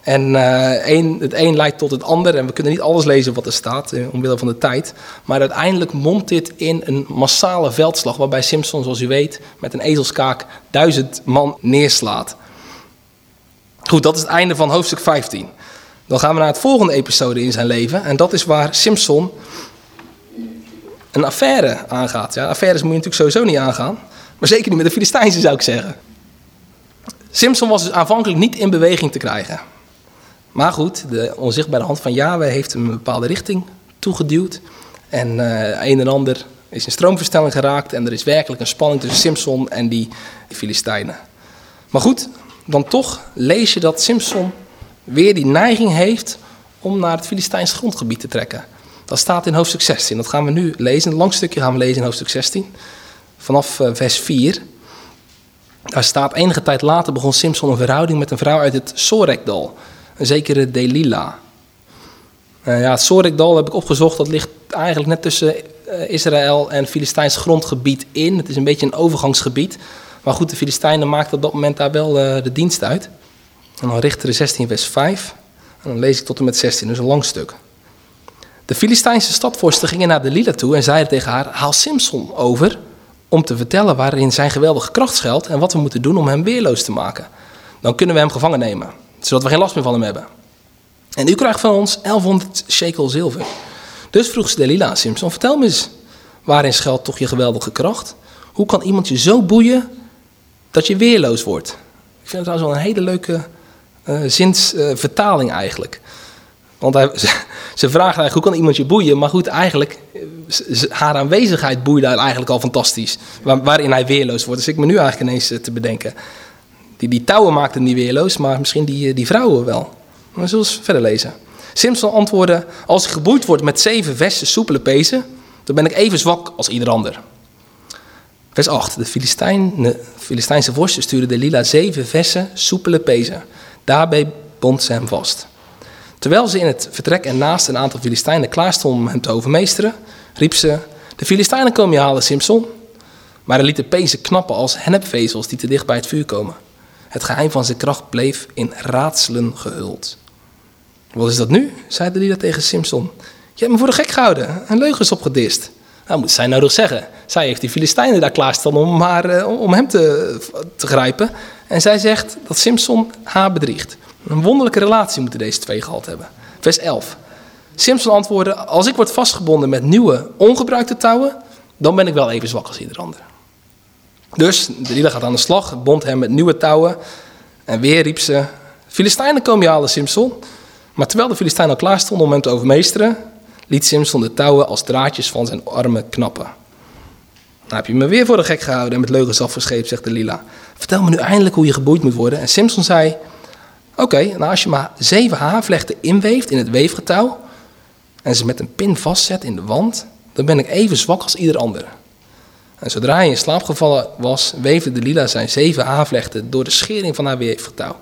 En uh, het een leidt tot het ander. En we kunnen niet alles lezen wat er staat, eh, omwille van de tijd. Maar uiteindelijk mondt dit in een massale veldslag. Waarbij Simpson, zoals u weet, met een ezelskaak duizend man neerslaat. Goed, dat is het einde van hoofdstuk 15. Dan gaan we naar het volgende episode in zijn leven. En dat is waar Simpson een affaire aangaat. Ja, affaires moet je natuurlijk sowieso niet aangaan. Maar zeker niet met de Filistijnse zou ik zeggen. Simpson was dus aanvankelijk niet in beweging te krijgen. Maar goed, de onzichtbare hand van Yahweh heeft hem een bepaalde richting toegeduwd. En uh, een en ander is in stroomverstelling geraakt. En er is werkelijk een spanning tussen Simpson en die Filistijnen. Maar goed, dan toch lees je dat Simpson weer die neiging heeft om naar het Filistijns grondgebied te trekken. Dat staat in hoofdstuk 16. Dat gaan we nu lezen. Een lang stukje gaan we lezen in hoofdstuk 16. Vanaf uh, vers 4. Daar staat enige tijd later begon Simpson een verhouding met een vrouw uit het Sorekdal een zekere Delila. Uh, ja, het Sorikdal heb ik opgezocht, dat ligt eigenlijk net tussen uh, Israël en Filistijns grondgebied in. Het is een beetje een overgangsgebied. Maar goed, de Filistijnen maakten op dat moment daar wel uh, de dienst uit. En dan Richter 16 vers 5. En dan lees ik tot en met 16, dus een lang stuk. De Filistijnse stadvorsten gingen naar Delila toe en zeiden tegen haar... haal Simson over om te vertellen waarin zijn geweldige kracht schuilt... en wat we moeten doen om hem weerloos te maken. Dan kunnen we hem gevangen nemen zodat we geen last meer van hem hebben. En u krijgt van ons 1100 shekel zilver. Dus vroeg ze Delila aan Simpson, vertel me eens, waarin schuilt toch je geweldige kracht? Hoe kan iemand je zo boeien dat je weerloos wordt? Ik vind het trouwens wel een hele leuke uh, zinsvertaling eigenlijk. Want hij, (laughs) ze, vragen eigenlijk, hoe kan iemand je boeien? Maar goed, eigenlijk, eh, haar aanwezigheid boeide eigenlijk al fantastisch. Waar, waarin hij weerloos wordt. Dus ik me nu eigenlijk ineens uh, te bedenken. Die, die touwen maakten niet weerloos, maar misschien die, eh, die vrouwen wel. Maar we zullen eens verder lezen. Simpson antwoordde, als ik geboeid word met zeven versen soepele pezen, dan ben ik even zwak als ieder ander. Vers 8. De, Filistijn, de Filistijnse vorsten stuurde de lila zeven versen soepele pezen. Daarbij bond ze hem vast. Terwijl ze in het vertrek en naast een aantal Filistijnen klaar stonden om hem te overmeesteren, riep ze, de Filistijnen komen je halen, Simpson. Maar hij liet de pezen knappen als hennepvezels die te dicht bij het vuur komen. Het geheim van zijn kracht bleef in raadselen gehuld. Wat is dat nu? zei de lieder tegen Simpson. Je hebt me voor de gek gehouden en leugens opgedist. Nou, moet zij nou nog zeggen. Zij heeft die Filistijnen daar klaarstaan om, eh, om hem te, te grijpen. En zij zegt dat Simpson haar bedriegt. Een wonderlijke relatie moeten deze twee gehad hebben. Vers 11. Simpson antwoordde: Als ik word vastgebonden met nieuwe, ongebruikte touwen, dan ben ik wel even zwak als ieder ander. Dus de gaat aan de slag, bond hem met nieuwe touwen. En weer riep ze, Filistijnen komen je halen, Simson. Maar terwijl de Filistijnen al klaar stonden om hem te overmeesteren, liet Simson de touwen als draadjes van zijn armen knappen. Nou heb je me weer voor de gek gehouden en met leugens afgescheept, zegt de Lila. Vertel me nu eindelijk hoe je geboeid moet worden. En Simpson zei, oké, nou als je maar zeven haarvlechten inweeft in het weefgetouw en ze met een pin vastzet in de wand, dan ben ik even zwak als ieder ander. En zodra hij in slaap gevallen was, weefde de lila zijn zeven aanvlechten door de schering van haar weefgetouw.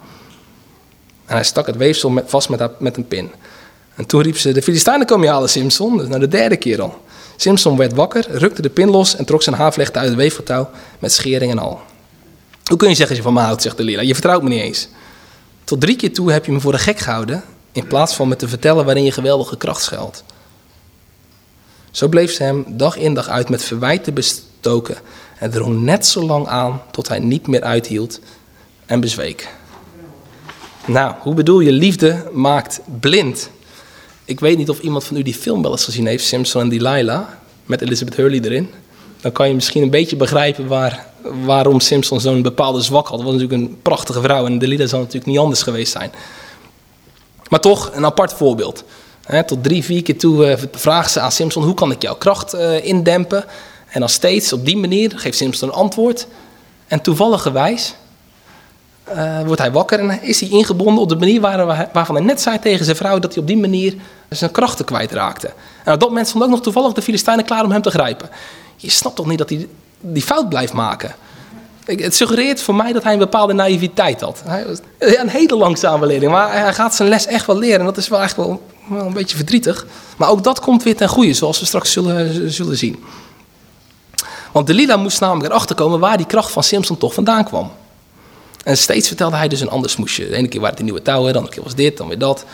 En hij stak het weefsel vast met, met een pin. En toen riep ze, de Filistijnen komen je halen, Simpson. Dus naar de derde keer al. Simpson werd wakker, rukte de pin los en trok zijn haarvlechten uit het weefgetouw met schering en al. Hoe kun je zeggen als je van me houdt, zegt de lila. Je vertrouwt me niet eens. Tot drie keer toe heb je me voor de gek gehouden, in plaats van me te vertellen waarin je geweldige kracht schuilt. Zo bleef ze hem dag in dag uit met verwijten stoken en drong net zo lang aan tot hij niet meer uithield en bezweek. Nou, hoe bedoel je, liefde maakt blind? Ik weet niet of iemand van u die film wel eens gezien heeft, Simpson en Delilah, met Elizabeth Hurley erin. Dan kan je misschien een beetje begrijpen waar, waarom Simpson zo'n bepaalde zwak had. Het was natuurlijk een prachtige vrouw en Delilah zou natuurlijk niet anders geweest zijn. Maar toch, een apart voorbeeld. tot drie, vier keer toe uh, vraagt ze aan Simpson, hoe kan ik jouw kracht uh, indempen? En dan steeds op die manier geeft Simpson een antwoord. En toevalligerwijs uh, wordt hij wakker en is hij ingebonden op de manier waar, waarvan hij net zei tegen zijn vrouw dat hij op die manier zijn krachten kwijtraakte. En op dat moment stond ook nog toevallig de Filistijnen klaar om hem te grijpen. Je snapt toch niet dat hij die fout blijft maken? Het suggereert voor mij dat hij een bepaalde naïviteit had. Hij was een hele langzame leerling, maar hij gaat zijn les echt wel leren. En dat is wel echt wel, wel een beetje verdrietig. Maar ook dat komt weer ten goede, zoals we straks zullen, zullen zien. Want Delila moest namelijk erachter komen waar die kracht van Simpson toch vandaan kwam. En steeds vertelde hij dus een ander smoesje. De ene keer waren het die nieuwe touwen, de andere keer was dit, dan weer dat.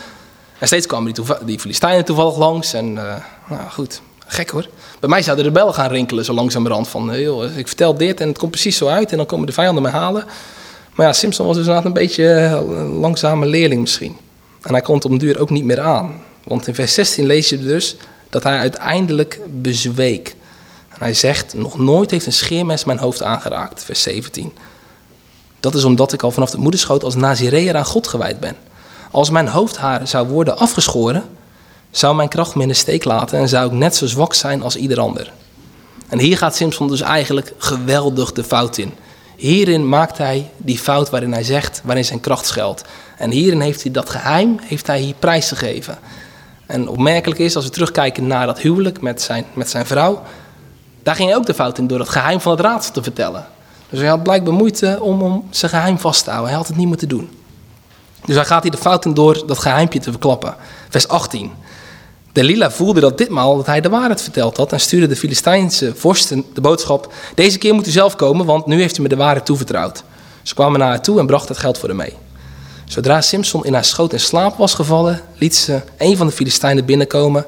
En steeds kwamen die, die Filistijnen toevallig langs. En uh, nou goed, gek hoor. Bij mij zouden de rebellen gaan rinkelen zo langzamerhand. Van, eh, joh, ik vertel dit en het komt precies zo uit. En dan komen de vijanden me halen. Maar ja, Simpson was dus inderdaad een beetje een eh, langzame leerling misschien. En hij komt op een duur ook niet meer aan. Want in vers 16 lees je dus dat hij uiteindelijk bezweek. En hij zegt, nog nooit heeft een scheermes mijn hoofd aangeraakt. Vers 17. Dat is omdat ik al vanaf de moederschoot als Nazireër aan God gewijd ben. Als mijn hoofdhaar zou worden afgeschoren, zou mijn kracht me in de steek laten en zou ik net zo zwak zijn als ieder ander. En hier gaat Simpson dus eigenlijk geweldig de fout in. Hierin maakt hij die fout waarin hij zegt, waarin zijn kracht schuilt. En hierin heeft hij dat geheim, heeft hij hier prijs gegeven. En opmerkelijk is, als we terugkijken naar dat huwelijk met zijn, met zijn vrouw, daar ging hij ook de fout in door het geheim van het raadsel te vertellen. Dus hij had blijkbaar moeite om, om zijn geheim vast te houden. Hij had het niet moeten doen. Dus hij gaat hier de fout in door dat geheimpje te verklappen. Vers 18. Delila voelde dat ditmaal dat hij de waarheid verteld had en stuurde de Filistijnse vorsten de boodschap: Deze keer moet u zelf komen, want nu heeft u me de waarheid toevertrouwd. Ze kwamen naar haar toe en brachten het geld voor hem mee. Zodra Simpson in haar schoot in slaap was gevallen, liet ze een van de Filistijnen binnenkomen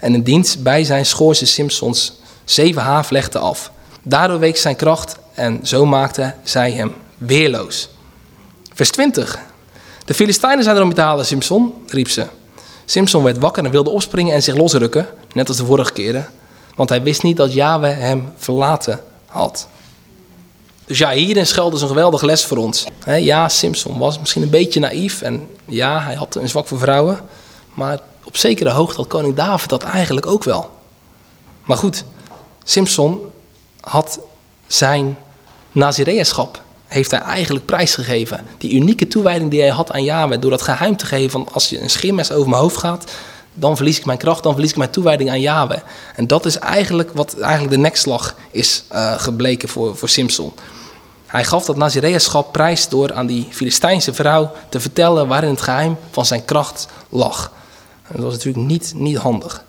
en in dienst bij zijn schoor ze Simpsons zeven haaflechten af. Daardoor week zijn kracht en zo maakte zij hem weerloos. Vers 20. De Filistijnen zijn er om je te halen, Simpson, riep ze. Simpson werd wakker en wilde opspringen en zich losrukken, net als de vorige keren, want hij wist niet dat Yahweh hem verlaten had. Dus ja, hierin schuilt dus een geweldige les voor ons. ja, Simpson was misschien een beetje naïef en ja, hij had een zwak voor vrouwen, maar op zekere hoogte had koning David dat eigenlijk ook wel. Maar goed, Simpson had zijn Nazireëschap heeft hij eigenlijk prijsgegeven. Die unieke toewijding die hij had aan Yahweh. Door dat geheim te geven van als je een scheermes over mijn hoofd gaat. Dan verlies ik mijn kracht, dan verlies ik mijn toewijding aan Yahweh. En dat is eigenlijk wat eigenlijk de nekslag is uh, gebleken voor, voor Simpson. Hij gaf dat Nazireëschap prijs door aan die Filistijnse vrouw te vertellen waarin het geheim van zijn kracht lag. Dat was natuurlijk niet, niet handig.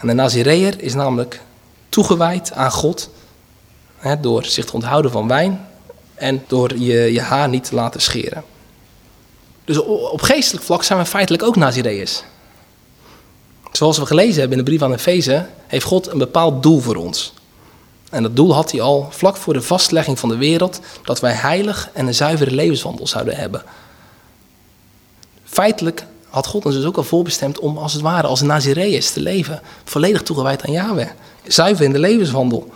En de Nazireër is namelijk toegewijd aan God door zich te onthouden van wijn, en door je, je haar niet te laten scheren. Dus op geestelijk vlak zijn we feitelijk ook Nazireërs. Zoals we gelezen hebben in de brief aan Efeze, heeft God een bepaald doel voor ons. En dat doel had hij al vlak voor de vastlegging van de wereld, dat wij heilig en een zuivere levenswandel zouden hebben. Feitelijk had God ons dus ook al voorbestemd om als het ware als Nazireërs te leven, volledig toegewijd aan Yahweh. Zuiver in de levenswandel.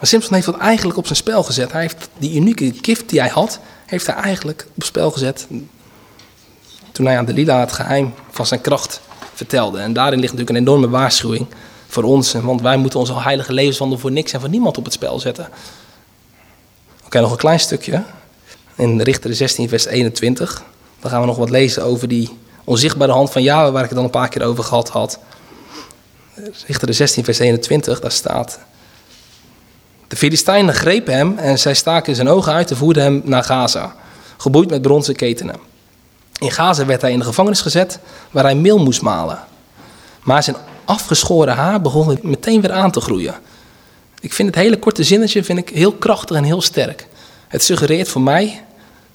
Maar Simpson heeft dat eigenlijk op zijn spel gezet. Hij heeft die unieke gift die hij had, heeft hij eigenlijk op spel gezet. Toen hij aan Delila het geheim van zijn kracht vertelde. En daarin ligt natuurlijk een enorme waarschuwing voor ons. Want wij moeten onze heilige levenswandel voor niks en voor niemand op het spel zetten. Oké, nog een klein stukje. In Richter 16, vers 21. Dan gaan we nog wat lezen over die onzichtbare hand van Yahweh, waar ik het dan een paar keer over gehad had. Richter 16, vers 21, daar staat... De Filistijnen grepen hem en zij staken zijn ogen uit en voerden hem naar Gaza, geboeid met bronzen ketenen. In Gaza werd hij in de gevangenis gezet, waar hij meel moest malen. Maar zijn afgeschoren haar begon meteen weer aan te groeien. Ik vind het hele korte zinnetje vind ik heel krachtig en heel sterk. Het suggereert voor mij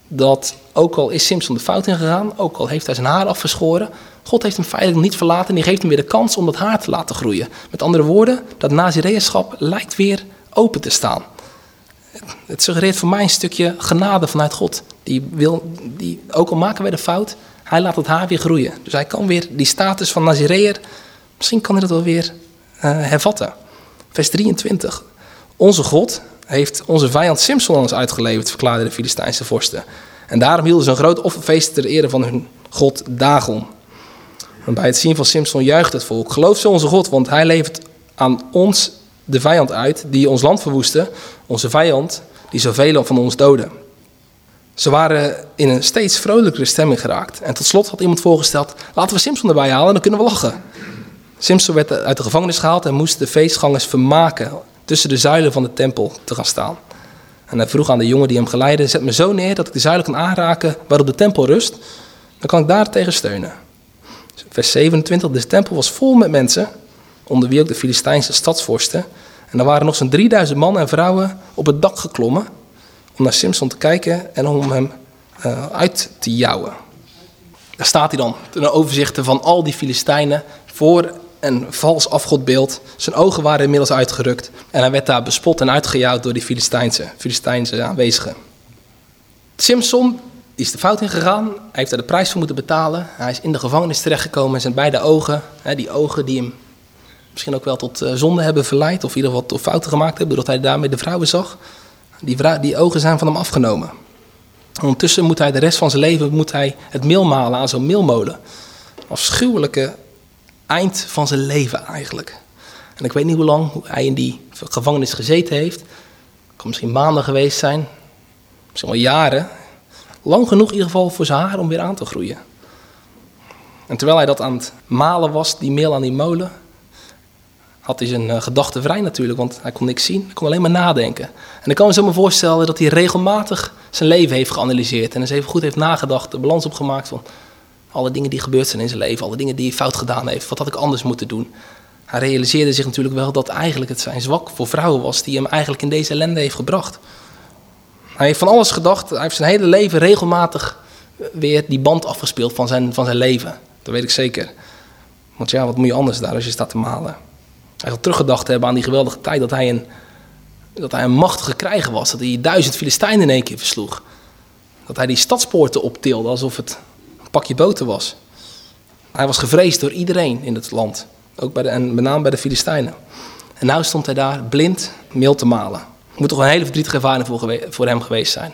dat ook al is Simpson de fout ingegaan, ook al heeft hij zijn haar afgeschoren, God heeft hem feitelijk niet verlaten en die geeft hem weer de kans om dat haar te laten groeien. Met andere woorden, dat nazireërschap lijkt weer open te staan. Het suggereert voor mij een stukje genade vanuit God. Die wil, die, ook al maken wij de fout, hij laat het haar weer groeien. Dus hij kan weer die status van Nazireër, misschien kan hij dat wel weer uh, hervatten. Vers 23. Onze God heeft onze vijand Simson ons uitgeleverd, verklaarden de Filistijnse vorsten. En daarom hielden ze een groot offerfeest ter ere van hun God Dagon. Bij het zien van Simson juicht het volk. Geloof ze onze God, want hij levert aan ons de vijand uit die ons land verwoestte, onze vijand die zoveel van ons doodde. Ze waren in een steeds vrolijkere stemming geraakt. En tot slot had iemand voorgesteld, laten we Simpson erbij halen, dan kunnen we lachen. Simpson werd uit de gevangenis gehaald en moest de feestgangers vermaken tussen de zuilen van de tempel te gaan staan. En hij vroeg aan de jongen die hem geleidde: Zet me zo neer dat ik de zuilen kan aanraken waarop de tempel rust. Dan kan ik daar tegen steunen. Vers 27. De tempel was vol met mensen, onder wie ook de Filistijnse stadsvorsten. En er waren nog zo'n 3000 mannen en vrouwen op het dak geklommen om naar Simson te kijken en om hem uh, uit te jouwen. Daar staat hij dan, ten overzichte van al die Filistijnen voor een vals afgodbeeld. Zijn ogen waren inmiddels uitgerukt en hij werd daar bespot en uitgejouwd door die Filistijnse, Filistijnse aanwezigen. Simson is de fout ingegaan, hij heeft er de prijs voor moeten betalen. Hij is in de gevangenis terechtgekomen en zijn beide ogen, die ogen die hem misschien ook wel tot eh, zonde hebben verleid, of in ieder geval tot fouten gemaakt hebben, doordat hij daarmee de vrouwen zag. Die, die ogen zijn van hem afgenomen. Ondertussen moet hij de rest van zijn leven moet hij het meel malen aan zo'n meelmolen. Afschuwelijke eind van zijn leven eigenlijk. En ik weet niet hoe lang hij in die gevangenis gezeten heeft. Het kan misschien maanden geweest zijn, misschien wel jaren. Lang genoeg in ieder geval voor zijn haar om weer aan te groeien. En terwijl hij dat aan het malen was, die meel aan die molen, had hij zijn uh, gedachten vrij natuurlijk, want hij kon niks zien. Hij kon alleen maar nadenken. En ik kan me zo maar voorstellen dat hij regelmatig zijn leven heeft geanalyseerd. En eens even goed heeft nagedacht, de balans opgemaakt van alle dingen die gebeurd zijn in zijn leven. Alle dingen die hij fout gedaan heeft. Wat had ik anders moeten doen? Hij realiseerde zich natuurlijk wel dat eigenlijk het zijn zwak voor vrouwen was die hem eigenlijk in deze ellende heeft gebracht. Hij heeft van alles gedacht. Hij heeft zijn hele leven regelmatig weer die band afgespeeld van zijn, van zijn leven. Dat weet ik zeker. Want ja, wat moet je anders daar als je staat te malen? Zal teruggedacht hebben aan die geweldige tijd dat hij een, dat hij een machtige krijger was. Dat hij duizend Filistijnen in één keer versloeg. Dat hij die stadspoorten optilde alsof het een pakje boter was. Hij was gevreesd door iedereen in het land. Ook bij de, en met name bij de Filistijnen. En nu stond hij daar blind meel te malen. Het moet toch een hele verdrietige ervaring voor, voor hem geweest zijn.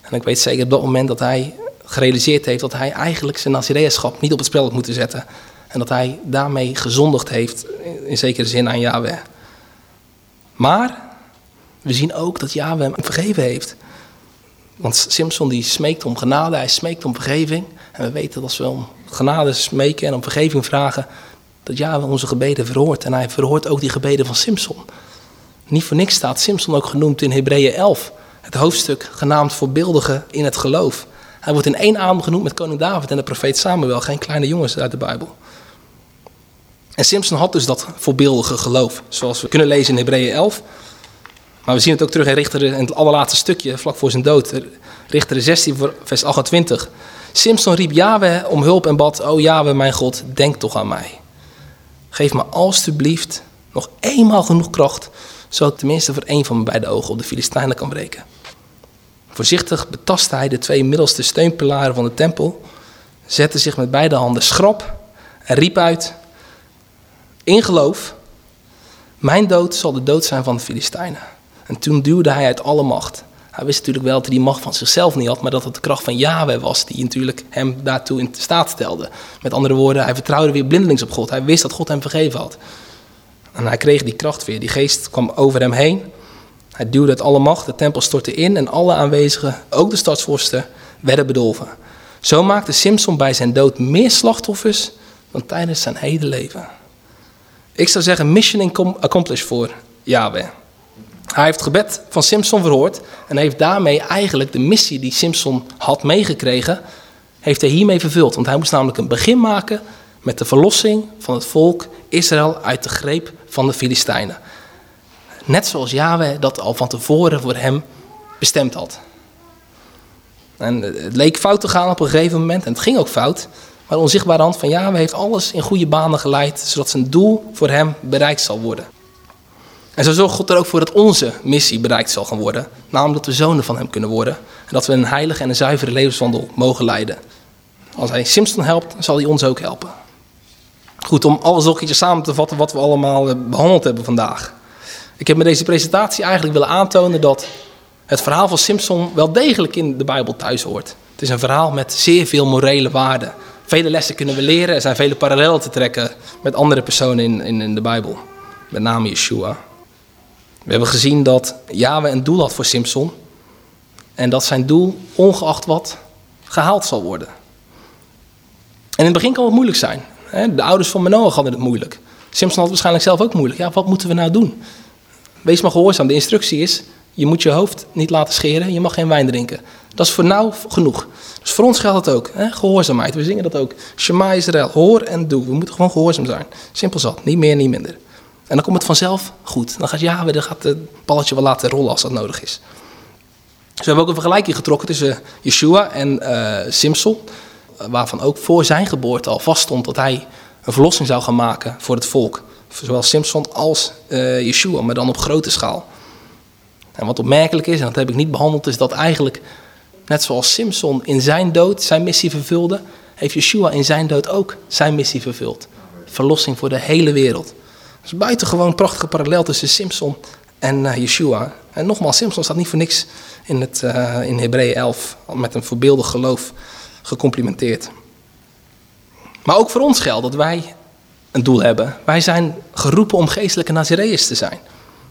En ik weet zeker op dat moment dat hij gerealiseerd heeft dat hij eigenlijk zijn Nazireëschap niet op het spel had moeten zetten. En dat hij daarmee gezondigd heeft, in zekere zin, aan Yahweh. Maar we zien ook dat Yahweh hem vergeven heeft. Want Simpson die smeekt om genade, hij smeekt om vergeving. En we weten dat als we om genade smeken en om vergeving vragen, dat Yahweh onze gebeden verhoort. En hij verhoort ook die gebeden van Simpson. Niet voor niks staat Simpson ook genoemd in Hebreeën 11. Het hoofdstuk genaamd voorbeeldige in het geloof. Hij wordt in één adem genoemd met koning David en de profeet Samuel. Geen kleine jongens uit de Bijbel. En Simpson had dus dat voorbeeldige geloof, zoals we kunnen lezen in Hebreeën 11. Maar we zien het ook terug in Richter in het allerlaatste stukje, vlak voor zijn dood. Richter 16, vers 28. Simpson riep Yahweh om hulp en bad, O Yahweh mijn God, denk toch aan mij. Geef me alstublieft nog eenmaal genoeg kracht, zodat ik tenminste voor één van mijn beide ogen op de Filistijnen kan breken. Voorzichtig betastte hij de twee middelste steunpilaren van de tempel, zette zich met beide handen schrap en riep uit, in geloof, mijn dood zal de dood zijn van de Filistijnen. En toen duwde hij uit alle macht. Hij wist natuurlijk wel dat hij die macht van zichzelf niet had, maar dat het de kracht van Yahweh was die natuurlijk hem daartoe in staat stelde. Met andere woorden, hij vertrouwde weer blindelings op God. Hij wist dat God hem vergeven had. En hij kreeg die kracht weer. Die geest kwam over hem heen. Hij duwde uit alle macht, de tempel stortte in en alle aanwezigen, ook de stadsvorsten, werden bedolven. Zo maakte Simson bij zijn dood meer slachtoffers dan tijdens zijn hele leven. Ik zou zeggen mission accomplished voor Yahweh. Hij heeft het gebed van Simpson verhoord en heeft daarmee eigenlijk de missie die Simpson had meegekregen, heeft hij hiermee vervuld. Want hij moest namelijk een begin maken met de verlossing van het volk Israël uit de greep van de Filistijnen. Net zoals Yahweh dat al van tevoren voor hem bestemd had. En het leek fout te gaan op een gegeven moment en het ging ook fout. Maar de onzichtbare hand van Yahweh heeft alles in goede banen geleid, zodat zijn doel voor hem bereikt zal worden. En zo zorgt God er ook voor dat onze missie bereikt zal gaan worden. Namelijk dat we zonen van hem kunnen worden. En dat we een heilige en een zuivere levenswandel mogen leiden. Als hij Simpson helpt, zal hij ons ook helpen. Goed, om alles nog een samen te vatten wat we allemaal eh, behandeld hebben vandaag. Ik heb met deze presentatie eigenlijk willen aantonen dat het verhaal van Simpson wel degelijk in de Bijbel thuis hoort. Het is een verhaal met zeer veel morele waarden. Vele lessen kunnen we leren. Er zijn vele parallellen te trekken met andere personen in, in, in de Bijbel. Met name Yeshua. We hebben gezien dat Yahweh een doel had voor Simpson. En dat zijn doel, ongeacht wat, gehaald zal worden. En in het begin kan het moeilijk zijn. De ouders van Manoah hadden het moeilijk. Simpson had het waarschijnlijk zelf ook moeilijk. Ja, wat moeten we nou doen? Wees maar gehoorzaam. De instructie is, Je moet je hoofd niet laten scheren, je mag geen wijn drinken. Dat is voor nou genoeg. Dus voor ons geldt het ook. Hè? Gehoorzaamheid, we zingen dat ook. Shema Israël, hoor en doe. We moeten gewoon gehoorzaam zijn. Simpel zat, niet meer, niet minder. En dan komt het vanzelf goed. Dan gaat Yahweh, dan gaat het balletje wel laten rollen als dat nodig is. Dus we hebben ook een vergelijking getrokken tussen Yeshua en uh. Waarvan ook voor zijn geboorte al vaststond dat hij een verlossing zou gaan maken voor het volk. Zowel Simson als uh, Yeshua, maar dan op grote schaal. En wat opmerkelijk is, en dat heb ik niet behandeld, is dat eigenlijk, net zoals Simson in zijn dood zijn missie vervulde, heeft Yeshua in zijn dood ook zijn missie vervuld. Verlossing voor de hele wereld. Dus buitengewoon prachtige parallel tussen Simson en uh, Yeshua. En nogmaals, Simson staat niet voor niks in, het, uh, in Hebreeën 11 met een voorbeeldig geloof gecomplimenteerd. Maar ook voor ons geldt dat wij een doel hebben. Wij zijn geroepen om geestelijke Nazireërs te zijn.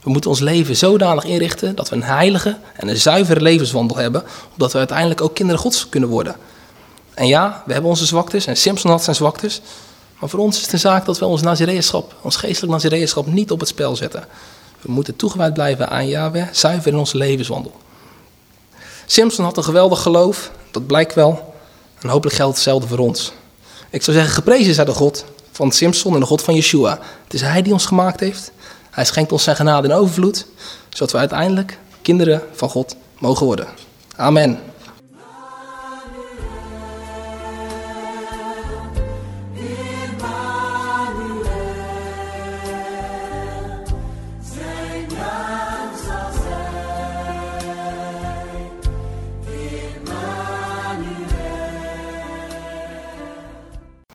We moeten ons leven zodanig inrichten dat we een heilige en een zuivere levenswandel hebben, opdat we uiteindelijk ook kinderen Gods kunnen worden. En ja, we hebben onze zwaktes en Simpson had zijn zwaktes, maar voor ons is het een zaak dat we ons Nazireënschap, ons geestelijk Nazireënschap niet op het spel zetten. We moeten toegewijd blijven aan Yahweh, zuiver in onze levenswandel. Simpson had een geweldig geloof, dat blijkt wel, en hopelijk geldt hetzelfde voor ons. Ik zou zeggen, geprezen zij de God van Simpson en de God van Yeshua. Het is Hij die ons gemaakt heeft. Hij schenkt ons zijn genade in overvloed, zodat we uiteindelijk kinderen van God mogen worden. Amen.